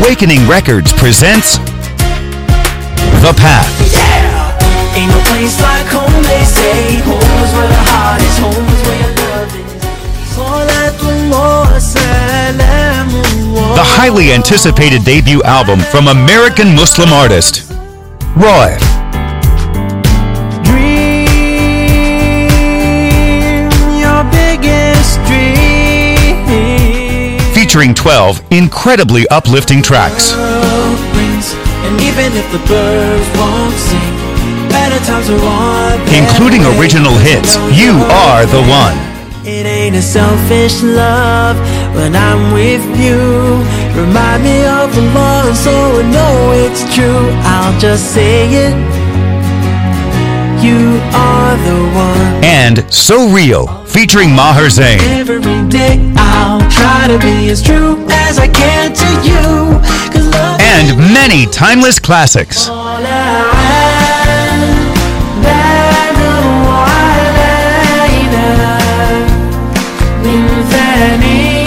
Awakening Records presents The Path. Yeah! Ain't no place like home, they say. Home is where the heart is, home is where your love is. The highly anticipated debut album from American Muslim artist Roy. Featuring 12 incredibly uplifting tracks. Including original hits, You Are the One. It ain't a selfish love when I'm with you. Remind me of the Lord so I know it's true. I'll just say it. And So Real, featuring Maher Zain. Every day I'll try to be as true as I can to you. Cause love And many timeless classics. all around. بعد وعلينا من ثاني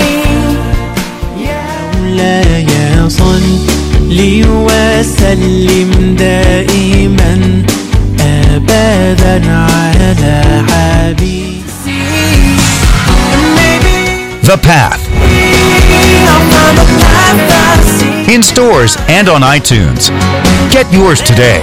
يا مولاي صل لي وسلم دائما ابدا The Path. In stores and on iTunes. Get yours today.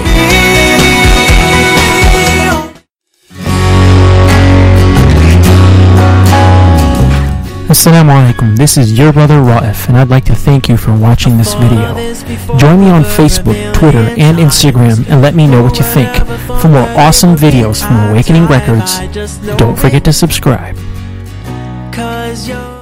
Assalamu alaikum, this is your brother Raef, and I'd like to thank you for watching this video. Join me on Facebook, Twitter, and Instagram, and let me know what you think. For more awesome videos from Awakening Records, don't forget to subscribe. Cause you're